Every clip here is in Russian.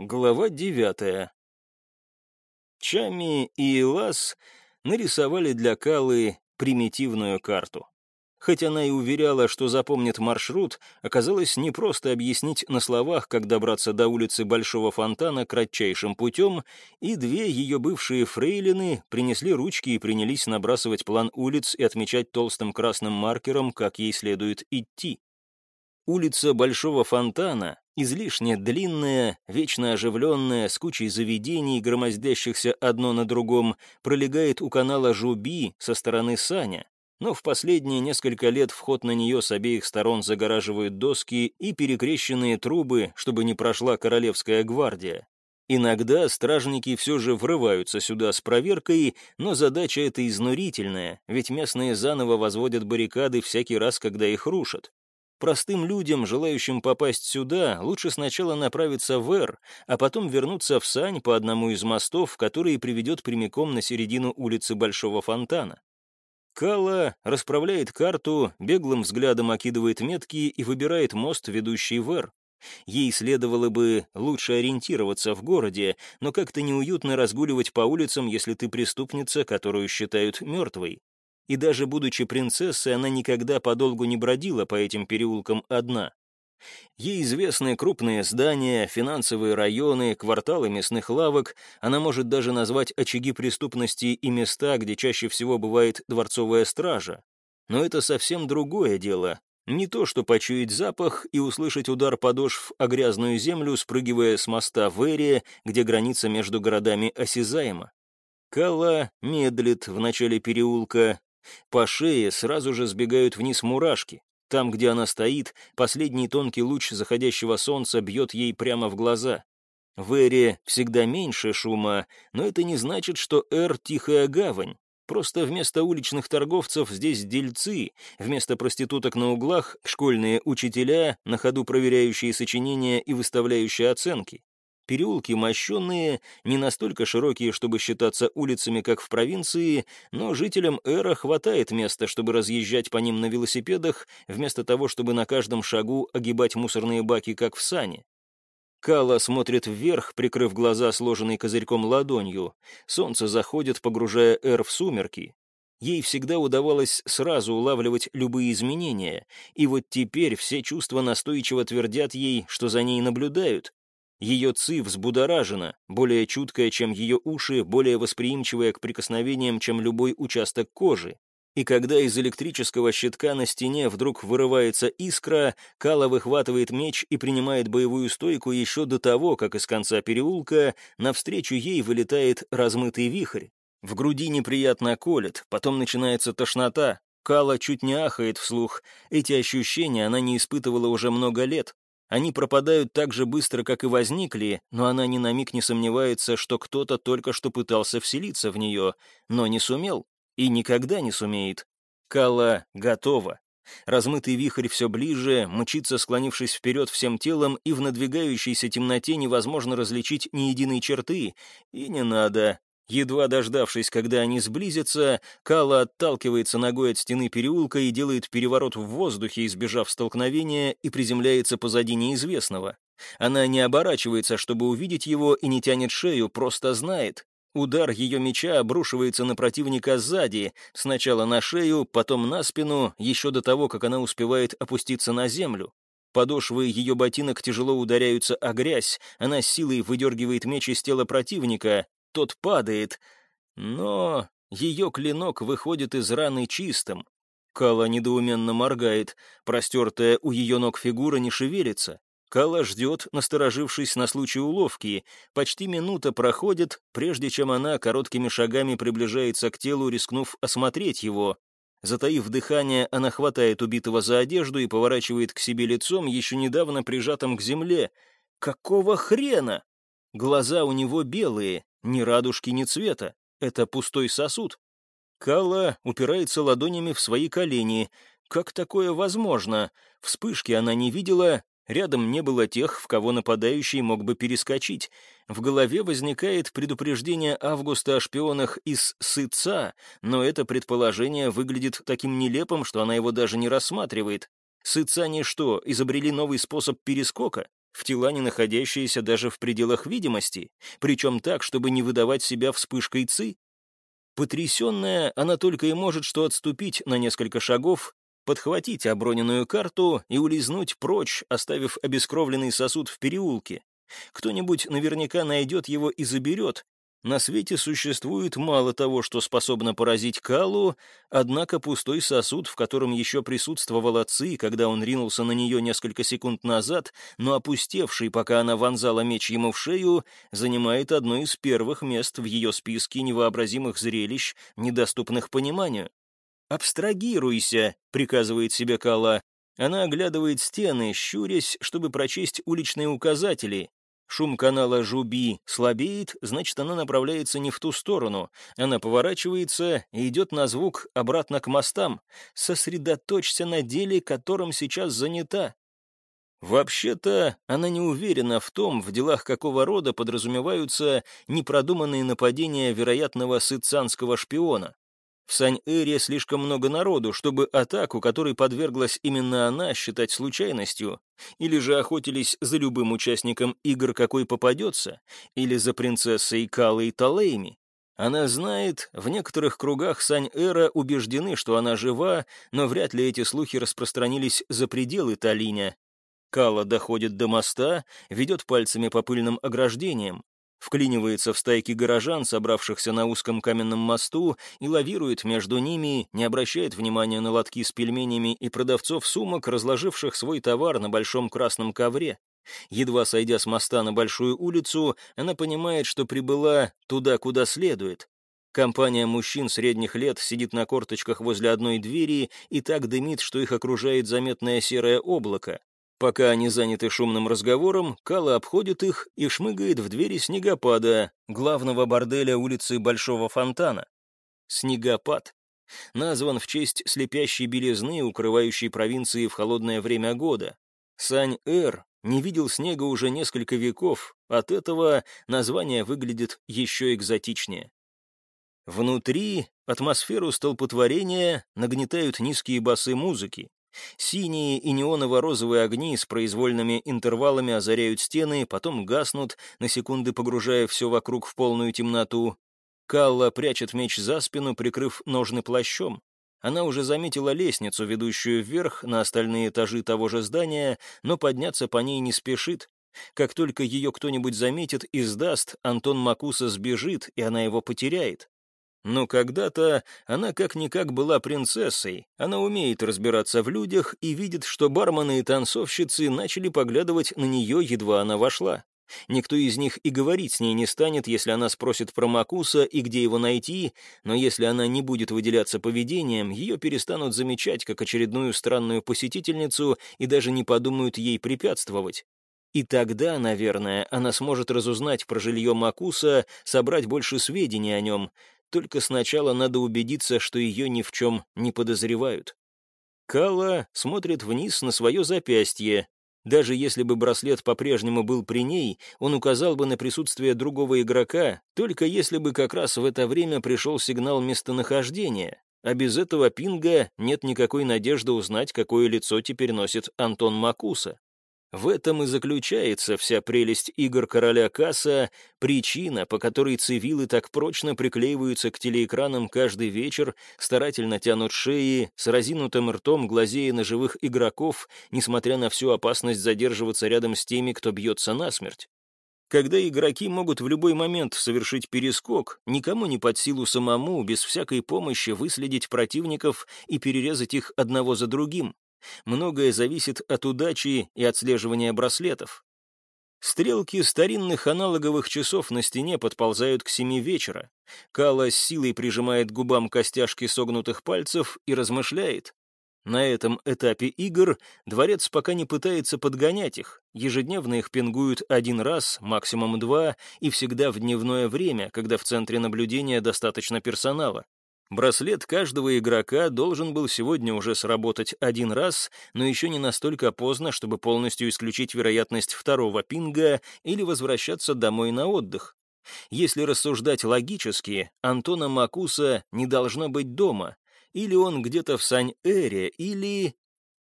Глава девятая. Чами и Илас нарисовали для Калы примитивную карту. Хоть она и уверяла, что запомнит маршрут, оказалось непросто объяснить на словах, как добраться до улицы Большого Фонтана кратчайшим путем, и две ее бывшие фрейлины принесли ручки и принялись набрасывать план улиц и отмечать толстым красным маркером, как ей следует идти. Улица Большого Фонтана, излишне длинная, вечно оживленная, с кучей заведений, громоздящихся одно на другом, пролегает у канала Жуби со стороны Саня, но в последние несколько лет вход на нее с обеих сторон загораживают доски и перекрещенные трубы, чтобы не прошла Королевская гвардия. Иногда стражники все же врываются сюда с проверкой, но задача эта изнурительная, ведь местные заново возводят баррикады всякий раз, когда их рушат. Простым людям, желающим попасть сюда, лучше сначала направиться в Эр, а потом вернуться в Сань по одному из мостов, который приведет прямиком на середину улицы Большого Фонтана. Кала расправляет карту, беглым взглядом окидывает метки и выбирает мост, ведущий в Эр. Ей следовало бы лучше ориентироваться в городе, но как-то неуютно разгуливать по улицам, если ты преступница, которую считают мертвой и даже будучи принцессой, она никогда подолгу не бродила по этим переулкам одна. Ей известны крупные здания, финансовые районы, кварталы мясных лавок, она может даже назвать очаги преступности и места, где чаще всего бывает дворцовая стража. Но это совсем другое дело. Не то, что почуять запах и услышать удар подошв о грязную землю, спрыгивая с моста в Эре, где граница между городами осязаема. Кала медлит в начале переулка, по шее сразу же сбегают вниз мурашки. Там, где она стоит, последний тонкий луч заходящего солнца бьет ей прямо в глаза. В Эре всегда меньше шума, но это не значит, что Эр — тихая гавань. Просто вместо уличных торговцев здесь дельцы, вместо проституток на углах — школьные учителя, на ходу проверяющие сочинения и выставляющие оценки. Переулки мощенные, не настолько широкие, чтобы считаться улицами, как в провинции, но жителям Эра хватает места, чтобы разъезжать по ним на велосипедах, вместо того, чтобы на каждом шагу огибать мусорные баки, как в сане. Кала смотрит вверх, прикрыв глаза, сложенной козырьком ладонью. Солнце заходит, погружая Эр в сумерки. Ей всегда удавалось сразу улавливать любые изменения, и вот теперь все чувства настойчиво твердят ей, что за ней наблюдают, ее ци взбудоражена, более чуткая, чем ее уши, более восприимчивая к прикосновениям, чем любой участок кожи. И когда из электрического щитка на стене вдруг вырывается искра, Кала выхватывает меч и принимает боевую стойку еще до того, как из конца переулка навстречу ей вылетает размытый вихрь. В груди неприятно колет, потом начинается тошнота. Кала чуть не ахает вслух. Эти ощущения она не испытывала уже много лет. Они пропадают так же быстро, как и возникли, но она ни на миг не сомневается, что кто-то только что пытался вселиться в нее, но не сумел и никогда не сумеет. Кала готова. Размытый вихрь все ближе, мчится, склонившись вперед всем телом, и в надвигающейся темноте невозможно различить ни единой черты. И не надо, Едва дождавшись, когда они сблизятся, Кала отталкивается ногой от стены переулка и делает переворот в воздухе, избежав столкновения, и приземляется позади неизвестного. Она не оборачивается, чтобы увидеть его, и не тянет шею, просто знает. Удар ее меча обрушивается на противника сзади, сначала на шею, потом на спину, еще до того, как она успевает опуститься на землю. Подошвы ее ботинок тяжело ударяются о грязь, она силой выдергивает меч из тела противника, тот падает, но ее клинок выходит из раны чистым. Кала недоуменно моргает, простертая у ее ног фигура не шевелится. Кала ждет, насторожившись на случай уловки. Почти минута проходит, прежде чем она короткими шагами приближается к телу, рискнув осмотреть его. Затаив дыхание, она хватает убитого за одежду и поворачивает к себе лицом, еще недавно прижатым к земле. «Какого хрена?» Глаза у него белые, ни радужки, ни цвета. Это пустой сосуд. Кала упирается ладонями в свои колени. Как такое возможно? Вспышки она не видела, рядом не было тех, в кого нападающий мог бы перескочить. В голове возникает предупреждение Августа о шпионах из Сыца, но это предположение выглядит таким нелепым, что она его даже не рассматривает. Сыца что, изобрели новый способ перескока? В тела, не находящиеся даже в пределах видимости, причем так, чтобы не выдавать себя вспышкой ЦИ. Потрясенная, она только и может что отступить на несколько шагов, подхватить оброненную карту и улизнуть прочь, оставив обескровленный сосуд в переулке. Кто-нибудь наверняка найдет его и заберет, на свете существует мало того, что способно поразить Калу, однако пустой сосуд, в котором еще присутствовала Ци, когда он ринулся на нее несколько секунд назад, но опустевший, пока она вонзала меч ему в шею, занимает одно из первых мест в ее списке невообразимых зрелищ, недоступных пониманию. «Абстрагируйся», — приказывает себе Кала. Она оглядывает стены, щурясь, чтобы прочесть уличные указатели, Шум канала Жуби слабеет, значит, она направляется не в ту сторону. Она поворачивается и идет на звук обратно к мостам. Сосредоточься на деле, которым сейчас занята. Вообще-то, она не уверена в том, в делах какого рода подразумеваются непродуманные нападения вероятного сыцанского шпиона. В Сань-Эре слишком много народу, чтобы атаку, которой подверглась именно она, считать случайностью. Или же охотились за любым участником игр, какой попадется, или за принцессой Калой Талейми. Она знает, в некоторых кругах Сань-Эра убеждены, что она жива, но вряд ли эти слухи распространились за пределы Талиня. Кала доходит до моста, ведет пальцами по пыльным ограждениям вклинивается в стайки горожан, собравшихся на узком каменном мосту, и лавирует между ними, не обращает внимания на лотки с пельменями и продавцов сумок, разложивших свой товар на большом красном ковре. Едва сойдя с моста на большую улицу, она понимает, что прибыла туда, куда следует. Компания мужчин средних лет сидит на корточках возле одной двери и так дымит, что их окружает заметное серое облако. Пока они заняты шумным разговором, Кала обходит их и шмыгает в двери снегопада, главного борделя улицы Большого Фонтана. Снегопад. Назван в честь слепящей белизны, укрывающей провинции в холодное время года. Сань-Эр не видел снега уже несколько веков, от этого название выглядит еще экзотичнее. Внутри атмосферу столпотворения нагнетают низкие басы музыки. Синие и неоново-розовые огни с произвольными интервалами озаряют стены, потом гаснут, на секунды погружая все вокруг в полную темноту. Калла прячет меч за спину, прикрыв ножны плащом. Она уже заметила лестницу, ведущую вверх на остальные этажи того же здания, но подняться по ней не спешит. Как только ее кто-нибудь заметит и сдаст, Антон Макуса сбежит, и она его потеряет. Но когда-то она как-никак была принцессой, она умеет разбираться в людях и видит, что бармены и танцовщицы начали поглядывать на нее, едва она вошла. Никто из них и говорить с ней не станет, если она спросит про Макуса и где его найти, но если она не будет выделяться поведением, ее перестанут замечать как очередную странную посетительницу и даже не подумают ей препятствовать. И тогда, наверное, она сможет разузнать про жилье Макуса, собрать больше сведений о нем, только сначала надо убедиться, что ее ни в чем не подозревают. Кала смотрит вниз на свое запястье. Даже если бы браслет по-прежнему был при ней, он указал бы на присутствие другого игрока, только если бы как раз в это время пришел сигнал местонахождения. А без этого пинга нет никакой надежды узнать, какое лицо теперь носит Антон Макуса. В этом и заключается вся прелесть игр короля Касса, причина, по которой цивилы так прочно приклеиваются к телеэкранам каждый вечер, старательно тянут шеи, с разинутым ртом глазея на живых игроков, несмотря на всю опасность задерживаться рядом с теми, кто бьется насмерть. Когда игроки могут в любой момент совершить перескок, никому не под силу самому, без всякой помощи, выследить противников и перерезать их одного за другим. Многое зависит от удачи и отслеживания браслетов. Стрелки старинных аналоговых часов на стене подползают к семи вечера. Кала с силой прижимает к губам костяшки согнутых пальцев и размышляет. На этом этапе игр дворец пока не пытается подгонять их. Ежедневно их пингуют один раз, максимум два, и всегда в дневное время, когда в центре наблюдения достаточно персонала. Браслет каждого игрока должен был сегодня уже сработать один раз, но еще не настолько поздно, чтобы полностью исключить вероятность второго пинга или возвращаться домой на отдых. Если рассуждать логически, Антона Макуса не должно быть дома. Или он где-то в Сань-Эре, или...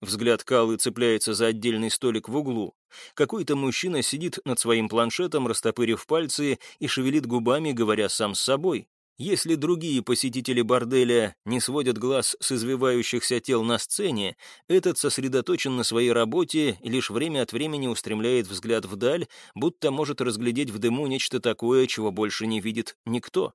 Взгляд Калы цепляется за отдельный столик в углу. Какой-то мужчина сидит над своим планшетом, растопырив пальцы и шевелит губами, говоря сам с собой. Если другие посетители борделя не сводят глаз с извивающихся тел на сцене, этот сосредоточен на своей работе и лишь время от времени устремляет взгляд вдаль, будто может разглядеть в дыму нечто такое, чего больше не видит никто.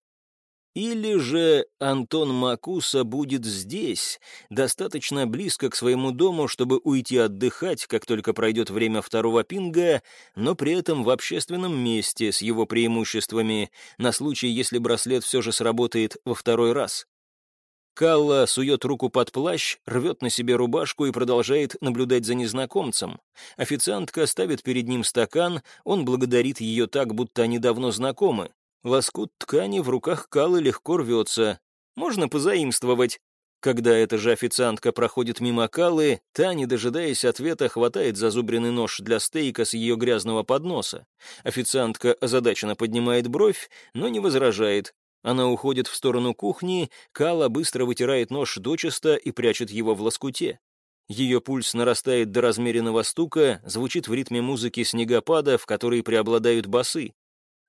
Или же Антон Макуса будет здесь, достаточно близко к своему дому, чтобы уйти отдыхать, как только пройдет время второго пинга, но при этом в общественном месте с его преимуществами, на случай, если браслет все же сработает во второй раз. Калла сует руку под плащ, рвет на себе рубашку и продолжает наблюдать за незнакомцем. Официантка ставит перед ним стакан, он благодарит ее так, будто они давно знакомы. Лоскут ткани в руках Калы легко рвется. Можно позаимствовать. Когда эта же официантка проходит мимо Калы, та, не дожидаясь ответа, хватает зазубренный нож для стейка с ее грязного подноса. Официантка озадаченно поднимает бровь, но не возражает. Она уходит в сторону кухни, Кала быстро вытирает нож дочисто и прячет его в лоскуте. Ее пульс нарастает до размеренного стука, звучит в ритме музыки снегопада, в которой преобладают басы.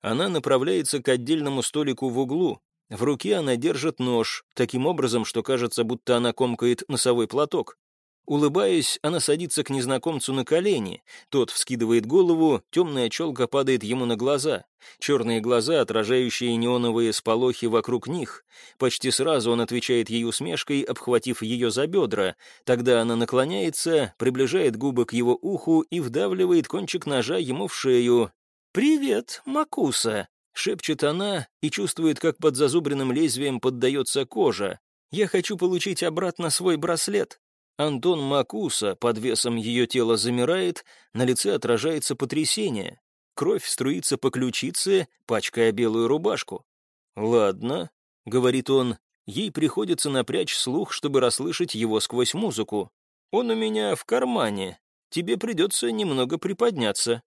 Она направляется к отдельному столику в углу. В руке она держит нож, таким образом, что кажется, будто она комкает носовой платок. Улыбаясь, она садится к незнакомцу на колени. Тот вскидывает голову, темная челка падает ему на глаза. Черные глаза, отражающие неоновые сполохи вокруг них. Почти сразу он отвечает ей усмешкой, обхватив ее за бедра. Тогда она наклоняется, приближает губы к его уху и вдавливает кончик ножа ему в шею, «Привет, Макуса!» — шепчет она и чувствует, как под зазубренным лезвием поддается кожа. «Я хочу получить обратно свой браслет». Антон Макуса под весом ее тела замирает, на лице отражается потрясение. Кровь струится по ключице, пачкая белую рубашку. «Ладно», — говорит он, — ей приходится напрячь слух, чтобы расслышать его сквозь музыку. «Он у меня в кармане. Тебе придется немного приподняться».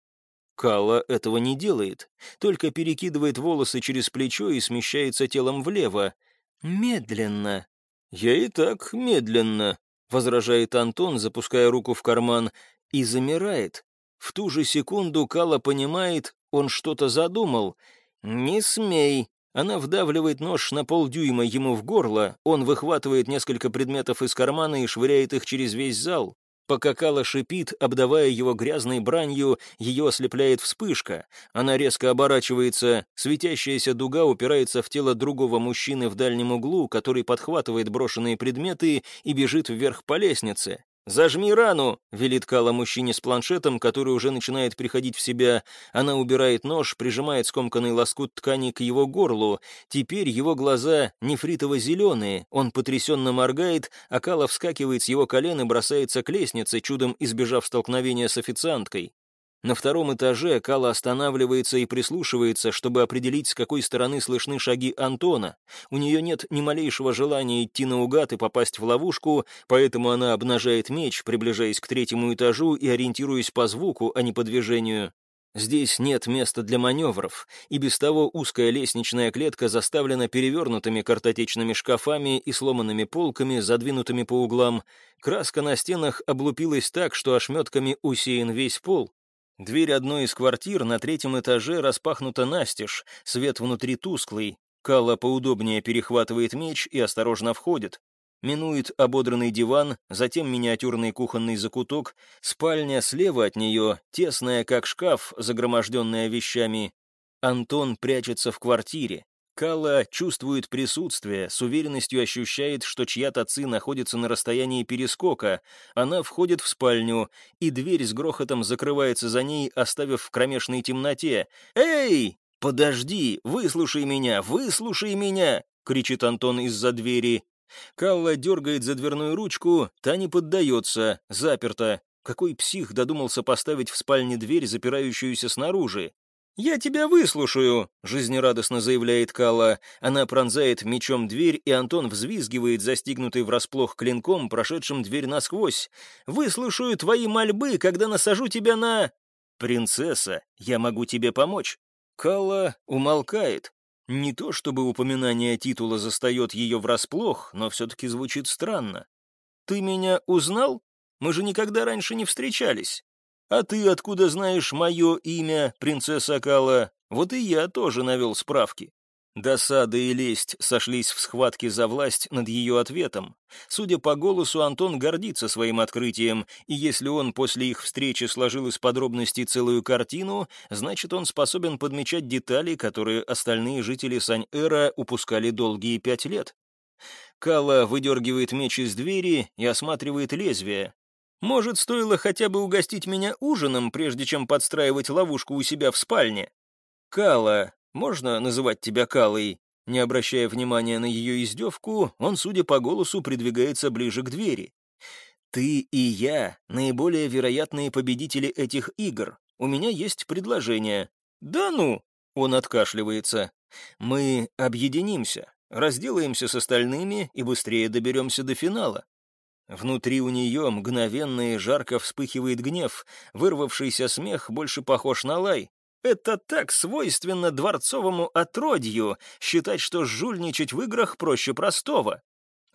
Кала этого не делает, только перекидывает волосы через плечо и смещается телом влево. Медленно. «Я и так медленно», — возражает Антон, запуская руку в карман, и замирает. В ту же секунду Кала понимает, он что-то задумал. «Не смей!» Она вдавливает нож на полдюйма ему в горло, он выхватывает несколько предметов из кармана и швыряет их через весь зал. Пока Кала шипит, обдавая его грязной бранью, ее ослепляет вспышка. Она резко оборачивается, светящаяся дуга упирается в тело другого мужчины в дальнем углу, который подхватывает брошенные предметы и бежит вверх по лестнице. «Зажми рану!» — велит Кала мужчине с планшетом, который уже начинает приходить в себя. Она убирает нож, прижимает скомканный лоскут ткани к его горлу. Теперь его глаза нефритово-зеленые. Он потрясенно моргает, а Кала вскакивает с его колен и бросается к лестнице, чудом избежав столкновения с официанткой. На втором этаже Кала останавливается и прислушивается, чтобы определить, с какой стороны слышны шаги Антона. У нее нет ни малейшего желания идти наугад и попасть в ловушку, поэтому она обнажает меч, приближаясь к третьему этажу и ориентируясь по звуку, а не по движению. Здесь нет места для маневров, и без того узкая лестничная клетка заставлена перевернутыми картотечными шкафами и сломанными полками, задвинутыми по углам. Краска на стенах облупилась так, что ошметками усеян весь пол. Дверь одной из квартир на третьем этаже распахнута настежь, свет внутри тусклый. Калла поудобнее перехватывает меч и осторожно входит. Минует ободранный диван, затем миниатюрный кухонный закуток, спальня слева от нее, тесная как шкаф, загроможденная вещами. Антон прячется в квартире. Кала чувствует присутствие, с уверенностью ощущает, что чья-то ци находится на расстоянии перескока. Она входит в спальню, и дверь с грохотом закрывается за ней, оставив в кромешной темноте. «Эй! Подожди! Выслушай меня! Выслушай меня!» — кричит Антон из-за двери. Калла дергает за дверную ручку, та не поддается, заперта. Какой псих додумался поставить в спальне дверь, запирающуюся снаружи? «Я тебя выслушаю», — жизнерадостно заявляет Кала. Она пронзает мечом дверь, и Антон взвизгивает, застигнутый врасплох клинком, прошедшим дверь насквозь. «Выслушаю твои мольбы, когда насажу тебя на...» «Принцесса, я могу тебе помочь». Кала умолкает. Не то чтобы упоминание титула застает ее врасплох, но все-таки звучит странно. «Ты меня узнал? Мы же никогда раньше не встречались». «А ты откуда знаешь мое имя, принцесса Кала?» Вот и я тоже навел справки. Досада и лесть сошлись в схватке за власть над ее ответом. Судя по голосу, Антон гордится своим открытием, и если он после их встречи сложил из подробностей целую картину, значит, он способен подмечать детали, которые остальные жители Сань-Эра упускали долгие пять лет. Кала выдергивает меч из двери и осматривает лезвие. «Может, стоило хотя бы угостить меня ужином, прежде чем подстраивать ловушку у себя в спальне?» «Кала, можно называть тебя Калой?» Не обращая внимания на ее издевку, он, судя по голосу, придвигается ближе к двери. «Ты и я — наиболее вероятные победители этих игр. У меня есть предложение». «Да ну!» — он откашливается. «Мы объединимся, разделаемся с остальными и быстрее доберемся до финала». Внутри у нее мгновенно и жарко вспыхивает гнев, вырвавшийся смех больше похож на лай. Это так свойственно дворцовому отродью, считать, что жульничать в играх проще простого.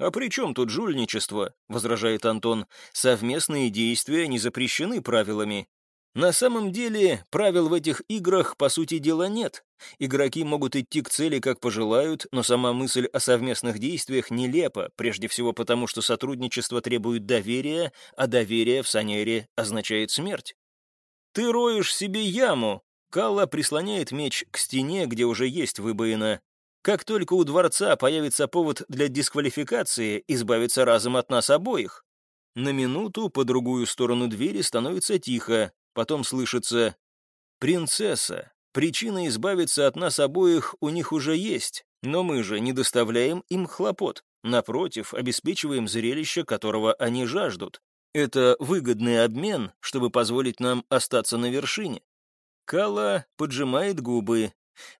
«А при чем тут жульничество?» — возражает Антон. «Совместные действия не запрещены правилами. На самом деле, правил в этих играх, по сути дела, нет. Игроки могут идти к цели, как пожелают, но сама мысль о совместных действиях нелепа, прежде всего потому, что сотрудничество требует доверия, а доверие в Санере означает смерть. «Ты роешь себе яму», Калла прислоняет меч к стене, где уже есть выбоина. Как только у дворца появится повод для дисквалификации, избавиться разом от нас обоих. На минуту по другую сторону двери становится тихо, потом слышится «Принцесса, причина избавиться от нас обоих у них уже есть, но мы же не доставляем им хлопот, напротив, обеспечиваем зрелище, которого они жаждут. Это выгодный обмен, чтобы позволить нам остаться на вершине. Кала поджимает губы.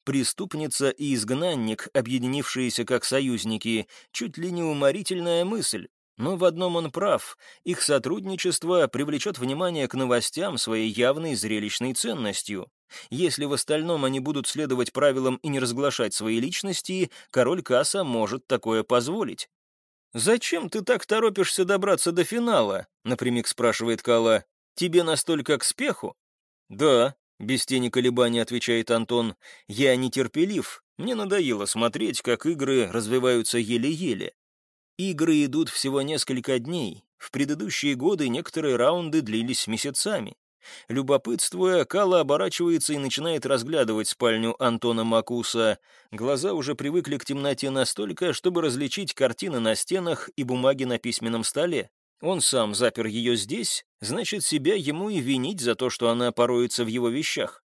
Преступница и изгнанник, объединившиеся как союзники, чуть ли не уморительная мысль. Но в одном он прав. Их сотрудничество привлечет внимание к новостям своей явной зрелищной ценностью. Если в остальном они будут следовать правилам и не разглашать свои личности, король Касса может такое позволить. «Зачем ты так торопишься добраться до финала?» — напрямик спрашивает Кала. «Тебе настолько к спеху?» «Да», без тени колебаний отвечает Антон. «Я нетерпелив. Мне надоело смотреть, как игры развиваются еле-еле. Игры идут всего несколько дней. В предыдущие годы некоторые раунды длились месяцами. Любопытствуя, Кала оборачивается и начинает разглядывать спальню Антона Макуса. Глаза уже привыкли к темноте настолько, чтобы различить картины на стенах и бумаги на письменном столе. Он сам запер ее здесь, значит, себя ему и винить за то, что она пороется в его вещах.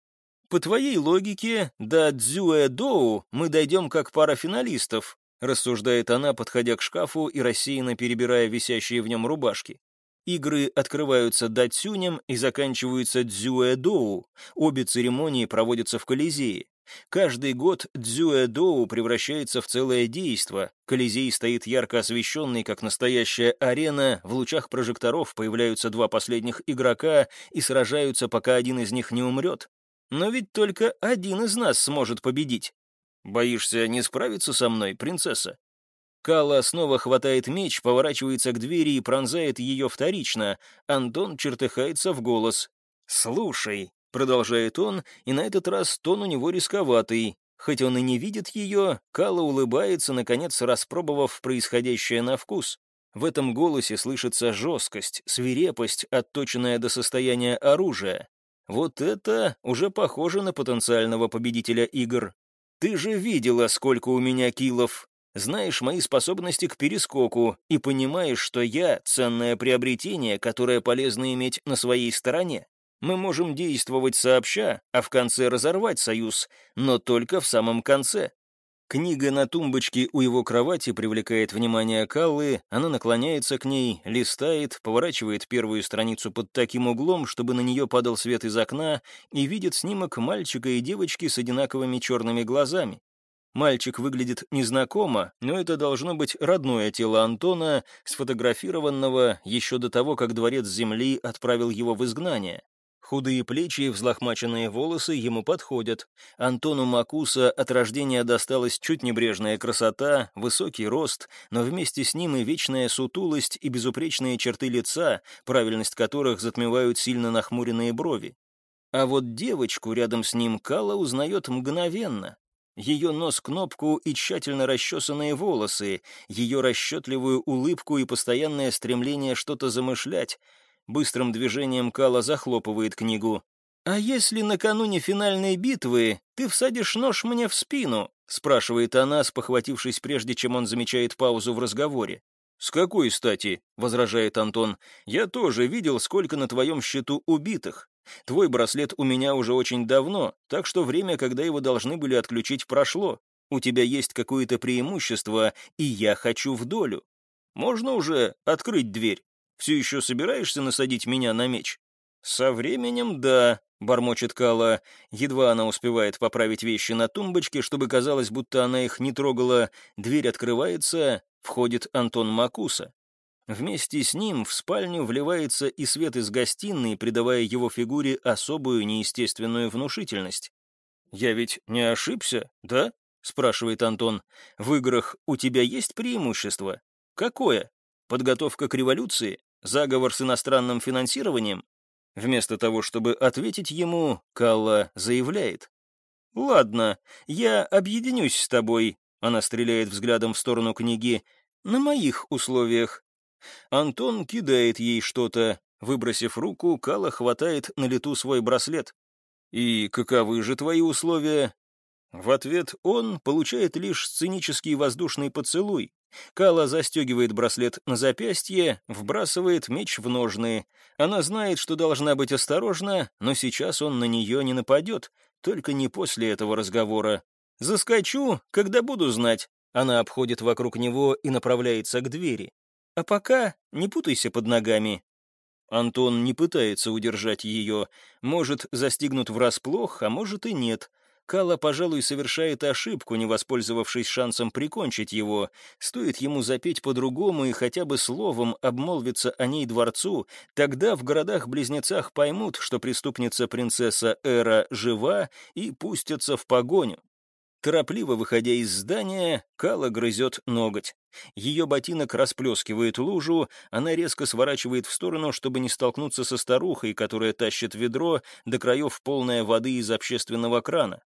По твоей логике, до Цзюэ-Доу мы дойдем как пара финалистов, рассуждает она, подходя к шкафу и рассеянно перебирая висящие в нем рубашки. Игры открываются датсюнем и заканчиваются дзюэ-доу. Обе церемонии проводятся в Колизее. Каждый год Дзюэ-Доу превращается в целое действо. Колизей стоит ярко освещенный, как настоящая арена, в лучах прожекторов появляются два последних игрока и сражаются, пока один из них не умрет. Но ведь только один из нас сможет победить. Боишься не справиться со мной, принцесса? Кала снова хватает меч, поворачивается к двери и пронзает ее вторично. Антон чертыхается в голос. «Слушай, Продолжает он, и на этот раз тон у него рисковатый. Хоть он и не видит ее, Кала улыбается, наконец распробовав происходящее на вкус. В этом голосе слышится жесткость, свирепость, отточенная до состояния оружия. Вот это уже похоже на потенциального победителя игр. Ты же видела, сколько у меня килов. Знаешь мои способности к перескоку и понимаешь, что я — ценное приобретение, которое полезно иметь на своей стороне. Мы можем действовать сообща, а в конце разорвать союз, но только в самом конце. Книга на тумбочке у его кровати привлекает внимание Каллы, она наклоняется к ней, листает, поворачивает первую страницу под таким углом, чтобы на нее падал свет из окна, и видит снимок мальчика и девочки с одинаковыми черными глазами. Мальчик выглядит незнакомо, но это должно быть родное тело Антона, сфотографированного еще до того, как Дворец Земли отправил его в изгнание. Худые плечи и взлохмаченные волосы ему подходят. Антону Макуса от рождения досталась чуть небрежная красота, высокий рост, но вместе с ним и вечная сутулость и безупречные черты лица, правильность которых затмевают сильно нахмуренные брови. А вот девочку рядом с ним Кала узнает мгновенно. Ее нос-кнопку и тщательно расчесанные волосы, ее расчетливую улыбку и постоянное стремление что-то замышлять. Быстрым движением Кала захлопывает книгу. «А если накануне финальной битвы ты всадишь нож мне в спину?» — спрашивает она, спохватившись прежде, чем он замечает паузу в разговоре. «С какой стати?» — возражает Антон. «Я тоже видел, сколько на твоем счету убитых. Твой браслет у меня уже очень давно, так что время, когда его должны были отключить, прошло. У тебя есть какое-то преимущество, и я хочу в долю. Можно уже открыть дверь? Все еще собираешься насадить меня на меч?» «Со временем, да», — бормочет Кала. Едва она успевает поправить вещи на тумбочке, чтобы казалось, будто она их не трогала. Дверь открывается, входит Антон Макуса. Вместе с ним в спальню вливается и свет из гостиной, придавая его фигуре особую неестественную внушительность. «Я ведь не ошибся, да?» — спрашивает Антон. «В играх у тебя есть преимущество? Какое? Подготовка к революции? Заговор с иностранным финансированием?» Вместо того, чтобы ответить ему, Калла заявляет. «Ладно, я объединюсь с тобой», — она стреляет взглядом в сторону книги, — «на моих условиях. Антон кидает ей что-то. Выбросив руку, Кала хватает на лету свой браслет. «И каковы же твои условия?» В ответ он получает лишь сценический воздушный поцелуй. Кала застегивает браслет на запястье, вбрасывает меч в ножны. Она знает, что должна быть осторожна, но сейчас он на нее не нападет, только не после этого разговора. «Заскочу, когда буду знать». Она обходит вокруг него и направляется к двери. А пока не путайся под ногами». Антон не пытается удержать ее. Может, застигнут врасплох, а может и нет. Кала, пожалуй, совершает ошибку, не воспользовавшись шансом прикончить его. Стоит ему запеть по-другому и хотя бы словом обмолвиться о ней дворцу, тогда в городах-близнецах поймут, что преступница-принцесса Эра жива и пустятся в погоню. Торопливо выходя из здания, Кала грызет ноготь. Ее ботинок расплескивает лужу, она резко сворачивает в сторону, чтобы не столкнуться со старухой, которая тащит ведро до краев полное воды из общественного крана.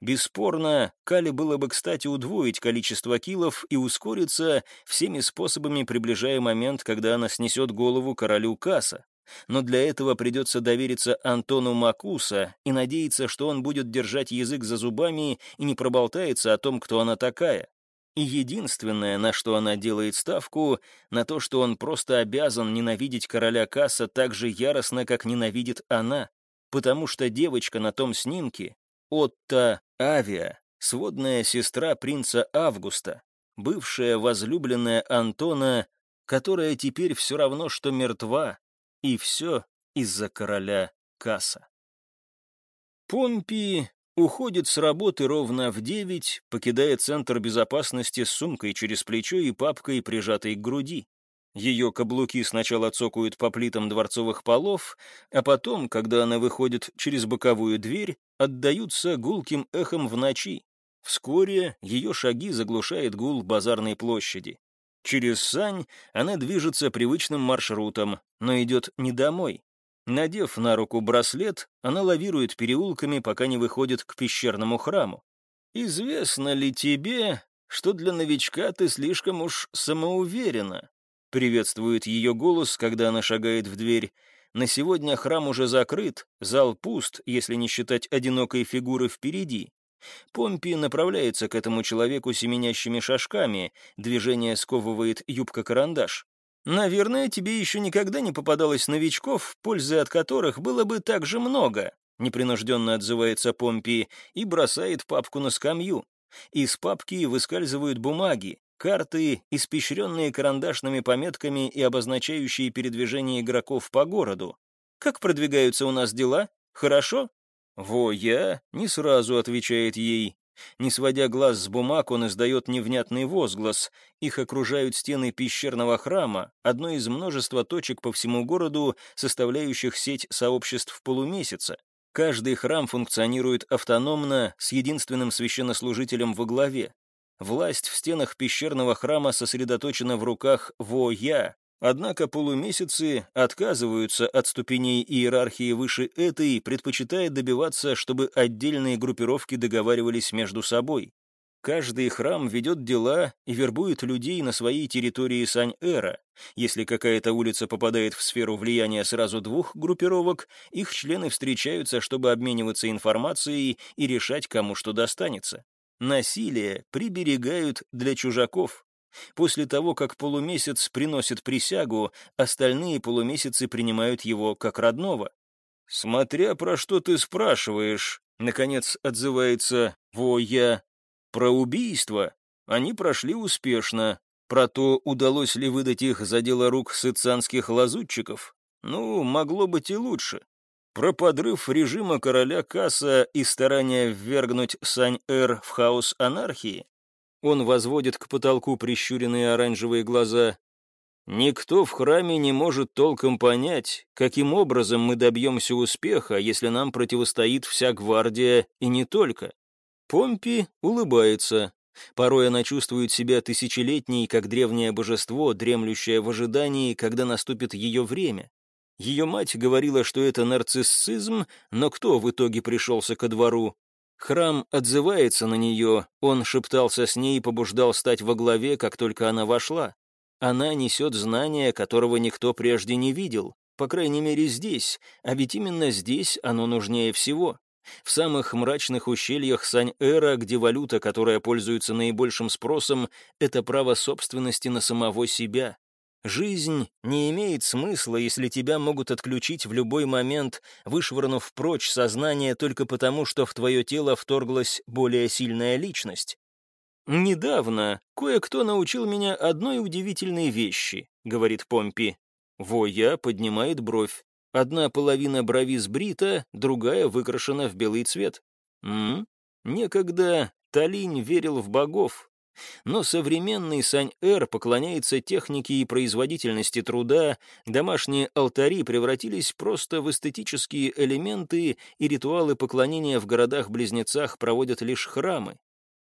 Бесспорно, Кале было бы кстати удвоить количество килов и ускориться всеми способами, приближая момент, когда она снесет голову королю Касса. Но для этого придется довериться Антону Макуса и надеяться, что он будет держать язык за зубами и не проболтается о том, кто она такая. И единственное, на что она делает ставку, на то, что он просто обязан ненавидеть короля Касса так же яростно, как ненавидит она, потому что девочка на том снимке — Отта Авиа, сводная сестра принца Августа, бывшая возлюбленная Антона, которая теперь все равно, что мертва, и все из-за короля Касса. Помпи уходит с работы ровно в девять, покидая центр безопасности с сумкой через плечо и папкой, прижатой к груди. Ее каблуки сначала цокают по плитам дворцовых полов, а потом, когда она выходит через боковую дверь, отдаются гулким эхом в ночи. Вскоре ее шаги заглушает гул базарной площади. Через Сань она движется привычным маршрутом, но идет не домой. Надев на руку браслет, она лавирует переулками, пока не выходит к пещерному храму. «Известно ли тебе, что для новичка ты слишком уж самоуверена?» Приветствует ее голос, когда она шагает в дверь. На сегодня храм уже закрыт, зал пуст, если не считать одинокой фигуры впереди. Помпи направляется к этому человеку семенящими шажками, движение сковывает юбка-карандаш. «Наверное, тебе еще никогда не попадалось новичков, пользы от которых было бы так же много», непринужденно отзывается Помпи и бросает папку на скамью. Из папки выскальзывают бумаги, карты, испещренные карандашными пометками и обозначающие передвижение игроков по городу. «Как продвигаются у нас дела? Хорошо?» «Во, я?» — не сразу отвечает ей. Не сводя глаз с бумаг, он издает невнятный возглас. Их окружают стены пещерного храма, одно из множества точек по всему городу, составляющих сеть сообществ полумесяца. Каждый храм функционирует автономно, с единственным священнослужителем во главе. Власть в стенах пещерного храма сосредоточена в руках Во-Я, Однако полумесяцы отказываются от ступеней иерархии выше этой, предпочитая добиваться, чтобы отдельные группировки договаривались между собой. Каждый храм ведет дела и вербует людей на своей территории Сань-Эра. Если какая-то улица попадает в сферу влияния сразу двух группировок, их члены встречаются, чтобы обмениваться информацией и решать, кому что достанется. Насилие приберегают для чужаков. После того, как полумесяц приносит присягу, остальные полумесяцы принимают его как родного. «Смотря про что ты спрашиваешь», — наконец отзывается Воя. «Про убийство. Они прошли успешно. Про то, удалось ли выдать их за дело рук сыцанских лазутчиков. Ну, могло быть и лучше. Про подрыв режима короля Касса и старание ввергнуть Сань-Эр в хаос анархии. Он возводит к потолку прищуренные оранжевые глаза. «Никто в храме не может толком понять, каким образом мы добьемся успеха, если нам противостоит вся гвардия и не только». Помпи улыбается. Порой она чувствует себя тысячелетней, как древнее божество, дремлющее в ожидании, когда наступит ее время. Ее мать говорила, что это нарциссизм, но кто в итоге пришелся ко двору? Храм отзывается на нее, он шептался с ней и побуждал стать во главе, как только она вошла. Она несет знание, которого никто прежде не видел, по крайней мере здесь, а ведь именно здесь оно нужнее всего. В самых мрачных ущельях Сань-Эра, где валюта, которая пользуется наибольшим спросом, это право собственности на самого себя. Жизнь не имеет смысла, если тебя могут отключить в любой момент, вышвырнув прочь сознание только потому, что в твое тело вторглась более сильная личность. «Недавно кое-кто научил меня одной удивительной вещи», — говорит Помпи. Воя поднимает бровь. Одна половина брови сбрита, другая выкрашена в белый цвет. М, Некогда Талинь верил в богов, но современный Сань-Эр поклоняется технике и производительности труда, домашние алтари превратились просто в эстетические элементы, и ритуалы поклонения в городах-близнецах проводят лишь храмы.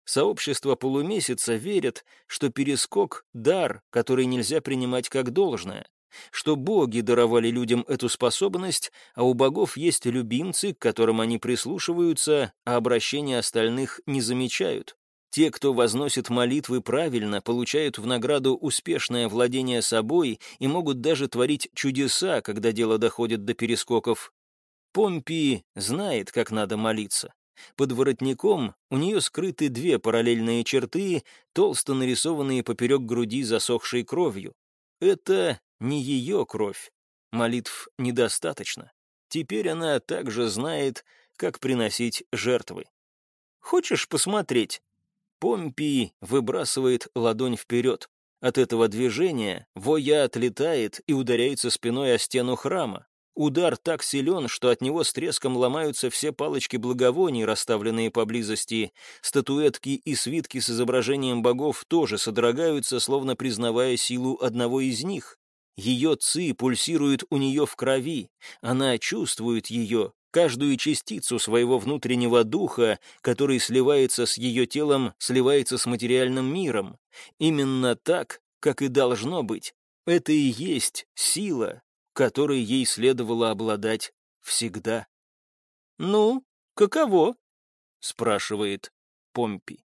Сообщество полумесяца верят, что перескок — дар, который нельзя принимать как должное, что боги даровали людям эту способность, а у богов есть любимцы, к которым они прислушиваются, а обращения остальных не замечают. Те, кто возносит молитвы правильно, получают в награду успешное владение собой и могут даже творить чудеса, когда дело доходит до перескоков. Помпи знает, как надо молиться. Под воротником у нее скрыты две параллельные черты, толсто нарисованные поперек груди засохшей кровью. Это не ее кровь. Молитв недостаточно. Теперь она также знает, как приносить жертвы. «Хочешь посмотреть?» Помпий выбрасывает ладонь вперед. От этого движения Воя отлетает и ударяется спиной о стену храма. Удар так силен, что от него с треском ломаются все палочки благовоний, расставленные поблизости. Статуэтки и свитки с изображением богов тоже содрогаются, словно признавая силу одного из них. Ее ци пульсирует у нее в крови. Она чувствует ее, каждую частицу своего внутреннего духа, который сливается с ее телом, сливается с материальным миром. Именно так, как и должно быть. Это и есть сила, которой ей следовало обладать всегда. «Ну, каково?» — спрашивает Помпи.